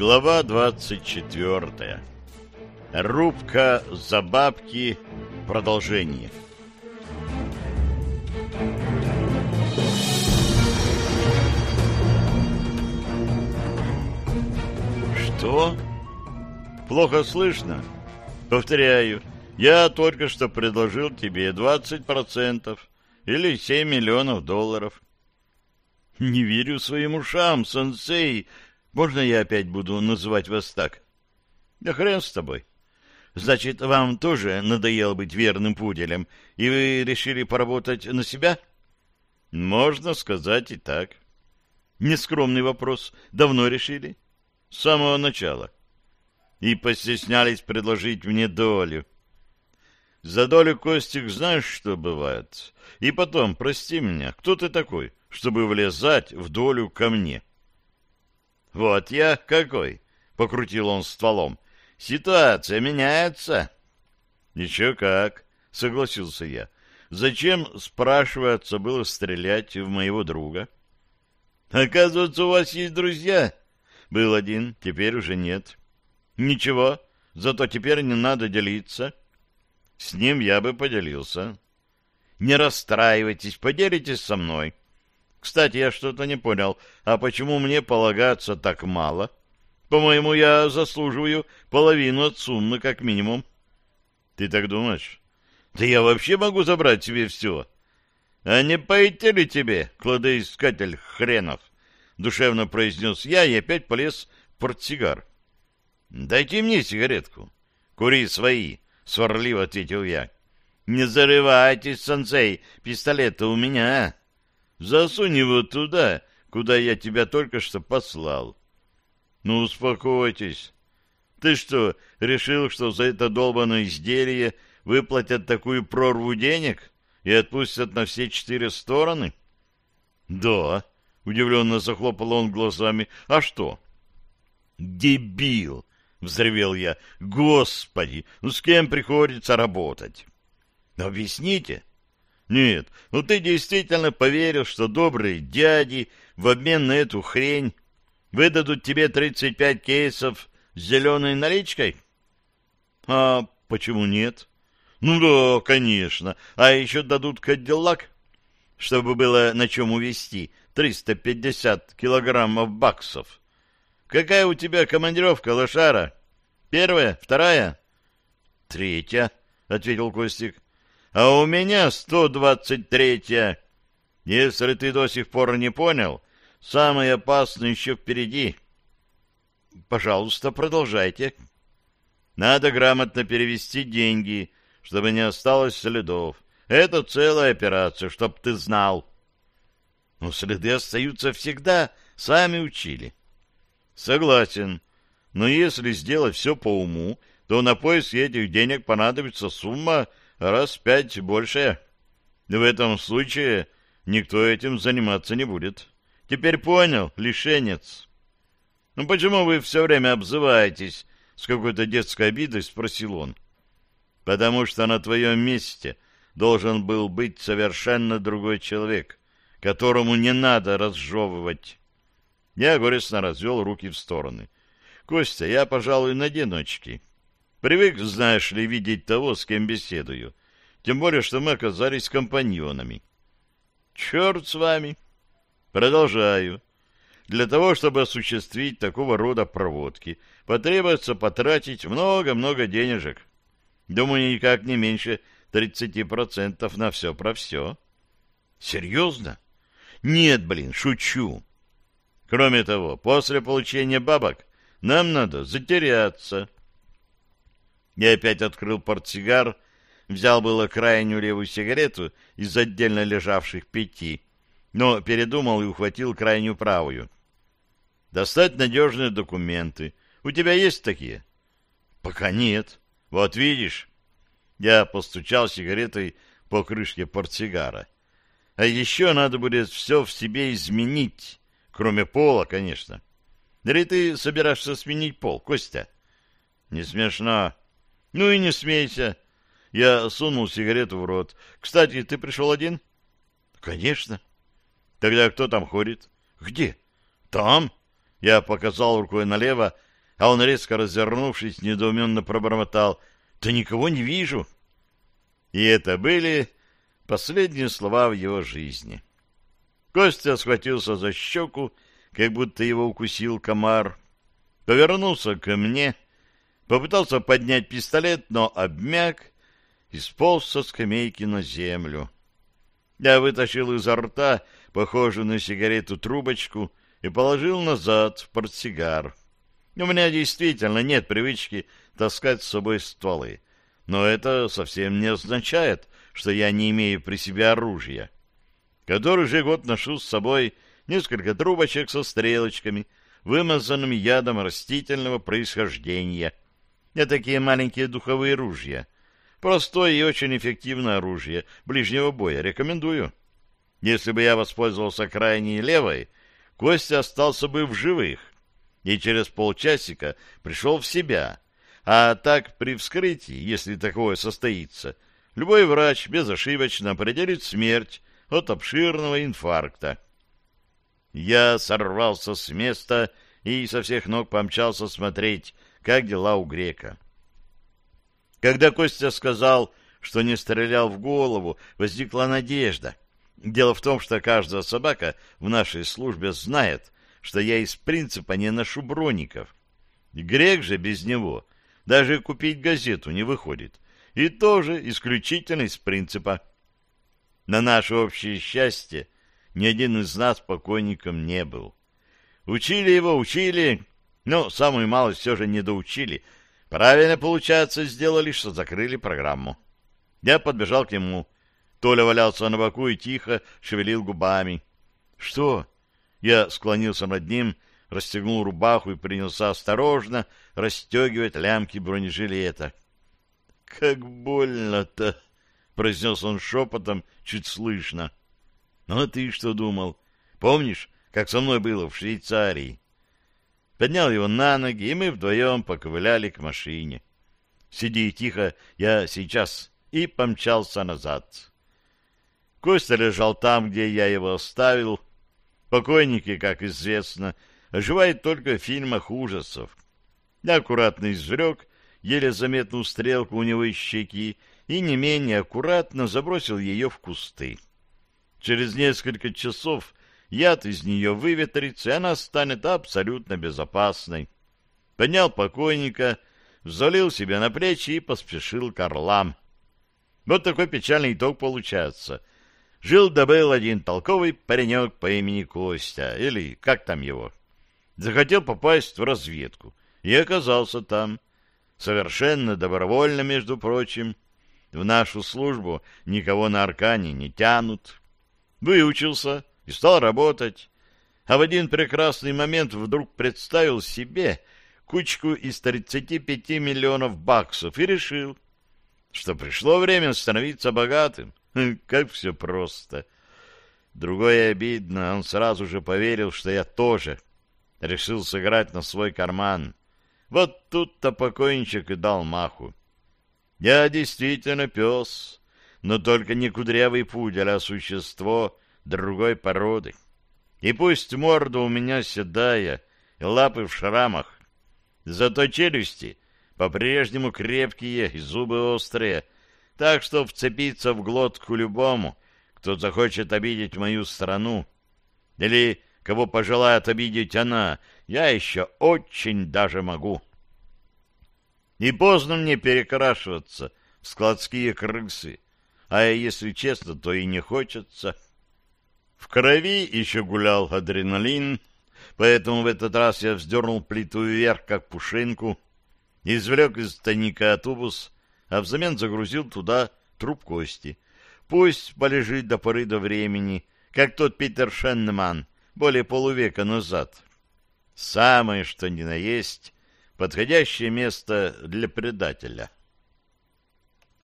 Глава 24. Рубка за бабки. Продолжение. Что? Плохо слышно? Повторяю, я только что предложил тебе 20% или 7 миллионов долларов. Не верю своим ушам, сенсей. Можно я опять буду называть вас так? Да хрен с тобой. Значит, вам тоже надоело быть верным пуделем, и вы решили поработать на себя? Можно сказать и так. Нескромный вопрос. Давно решили? С самого начала. И постеснялись предложить мне долю. За долю, Костик, знаешь, что бывает? И потом, прости меня, кто ты такой, чтобы влезать в долю ко мне? Вот я какой, — покрутил он стволом. Ситуация меняется. Еще как, — согласился я. Зачем, спрашивается, было стрелять в моего друга? Оказывается, у вас есть друзья. Был один, теперь уже нет. Ничего, зато теперь не надо делиться. С ним я бы поделился. Не расстраивайтесь, поделитесь со мной. Кстати, я что-то не понял. А почему мне полагаться так мало? По-моему, я заслуживаю половину от суммы, как минимум. Ты так думаешь? Да я вообще могу забрать себе все. А не пойти ли тебе, кладоискатель хренов? Душевно произнес я и опять полез в портсигар. Дайте мне сигаретку. Кури свои. — сварливо ответил я. — Не зарывайтесь, сенсей, пистолет у меня. Засунь его туда, куда я тебя только что послал. — Ну, успокойтесь. Ты что, решил, что за это долбанное изделие выплатят такую прорву денег и отпустят на все четыре стороны? — Да, — удивленно захлопал он глазами. — А что? — Дебил! — взревел я. — Господи, ну с кем приходится работать? — Объясните. — Нет, ну ты действительно поверил, что добрые дяди в обмен на эту хрень выдадут тебе 35 кейсов с зеленой наличкой? — А почему нет? — Ну да, конечно. А еще дадут кадиллак, чтобы было на чем увезти 350 килограммов баксов. — Какая у тебя командировка, лошара? Первая? Вторая? Третья, — ответил Костик. А у меня сто двадцать третья. Если ты до сих пор не понял, самое опасное еще впереди. Пожалуйста, продолжайте. Надо грамотно перевести деньги, чтобы не осталось следов. Это целая операция, чтоб ты знал. Но следы остаются всегда, сами учили. Согласен. Но если сделать все по уму, то на поиск этих денег понадобится сумма раз пять большая. В этом случае никто этим заниматься не будет. Теперь понял, лишенец. Ну почему вы все время обзываетесь? С какой-то детской обидой спросил он. Потому что на твоем месте должен был быть совершенно другой человек, которому не надо разжевывать. Я горестно развел руки в стороны. «Костя, я, пожалуй, надену очки. Привык, знаешь ли, видеть того, с кем беседую. Тем более, что мы оказались компаньонами». «Черт с вами!» «Продолжаю. Для того, чтобы осуществить такого рода проводки, потребуется потратить много-много денежек. Думаю, никак не меньше 30% на все про все». «Серьезно?» «Нет, блин, шучу. Кроме того, после получения бабок нам надо затеряться. Я опять открыл портсигар, взял было крайнюю левую сигарету из отдельно лежавших пяти, но передумал и ухватил крайнюю правую. Достать надежные документы. У тебя есть такие? Пока нет. Вот видишь. Я постучал сигаретой по крышке портсигара. А еще надо будет все в себе изменить Кроме пола, конечно. Или ты собираешься сменить пол, Костя? Не смешно. Ну и не смейся. Я сунул сигарету в рот. Кстати, ты пришел один? Конечно. Тогда кто там ходит? Где? Там. Я показал рукой налево, а он, резко развернувшись, недоуменно пробормотал «Да никого не вижу!» И это были последние слова в его жизни. Костя схватился за щеку, как будто его укусил комар, повернулся ко мне, попытался поднять пистолет, но обмяк и сполз со скамейки на землю. Я вытащил изо рта похожую на сигарету трубочку и положил назад в портсигар. У меня действительно нет привычки таскать с собой стволы, но это совсем не означает, что я не имею при себе оружия. Который же год ношу с собой несколько трубочек со стрелочками, вымазанными ядом растительного происхождения. Такие маленькие духовые ружья. Простое и очень эффективное оружие ближнего боя. Рекомендую. Если бы я воспользовался крайней левой, Костя остался бы в живых и через полчасика пришел в себя. А так при вскрытии, если такое состоится, любой врач безошибочно определит смерть от обширного инфаркта. Я сорвался с места и со всех ног помчался смотреть, как дела у грека. Когда Костя сказал, что не стрелял в голову, возникла надежда. Дело в том, что каждая собака в нашей службе знает, что я из принципа не ношу броников. Грек же без него даже купить газету не выходит. И тоже исключительно из принципа. На наше общее счастье ни один из нас покойником не был. Учили его, учили, но самую малость все же не доучили. Правильно, получается, сделали, что закрыли программу. Я подбежал к нему. Толя валялся на боку и тихо шевелил губами. — Что? Я склонился над ним, расстегнул рубаху и принялся осторожно расстегивать лямки бронежилета. — Как больно-то! — произнес он шепотом, чуть слышно. — Ну, а ты что думал? Помнишь, как со мной было в Швейцарии? Поднял его на ноги, и мы вдвоем поковыляли к машине. Сиди тихо, я сейчас, и помчался назад. Костя лежал там, где я его оставил, Покойники, как известно, оживают только в фильмах ужасов. Я аккуратно извлек еле заметную стрелку у него из щеки и не менее аккуратно забросил ее в кусты. Через несколько часов яд из нее выветрится, и она станет абсолютно безопасной. Поднял покойника, взвалил себя на плечи и поспешил к орлам. Вот такой печальный итог получается жил да был один толковый паренек по имени Костя, или как там его. Захотел попасть в разведку и оказался там. Совершенно добровольно, между прочим. В нашу службу никого на Аркане не тянут. Выучился и стал работать. А в один прекрасный момент вдруг представил себе кучку из 35 миллионов баксов и решил, что пришло время становиться богатым. Как все просто. Другое обидно, он сразу же поверил, что я тоже решил сыграть на свой карман. Вот тут-то покойничек и дал маху. Я действительно пес, но только не кудрявый пудель, а существо другой породы. И пусть морда у меня седая и лапы в шрамах, зато челюсти по-прежнему крепкие и зубы острые — так что вцепиться в глотку любому, кто захочет обидеть мою страну, или кого пожелает обидеть она, я еще очень даже могу. Не поздно мне перекрашиваться в складские крысы, а если честно, то и не хочется. В крови еще гулял адреналин, поэтому в этот раз я вздернул плиту вверх, как пушинку, извлек из тайника тубус, а взамен загрузил туда труп кости. Пусть полежит до поры до времени, как тот Питер Шеннман более полувека назад. Самое что ни на есть подходящее место для предателя.